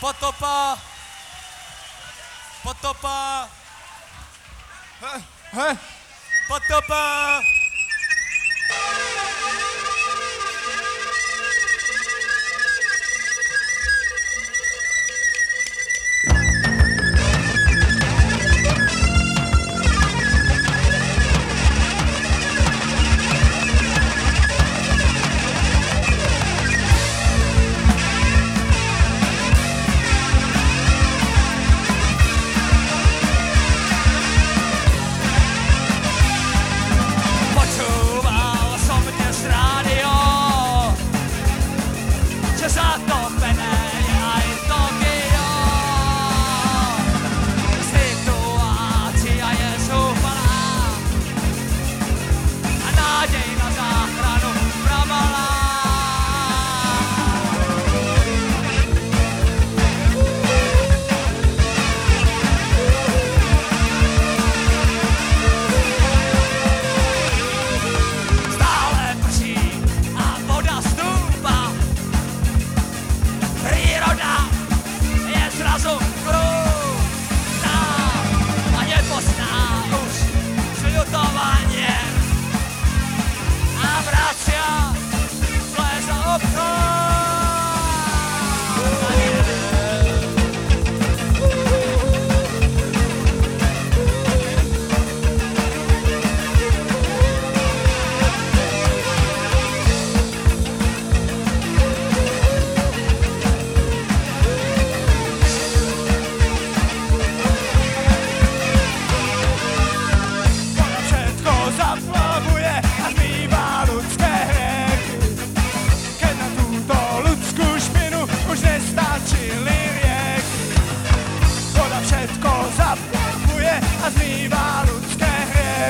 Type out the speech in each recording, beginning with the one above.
Potopa! Potopa! Potopa! Že zatopené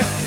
hriechy.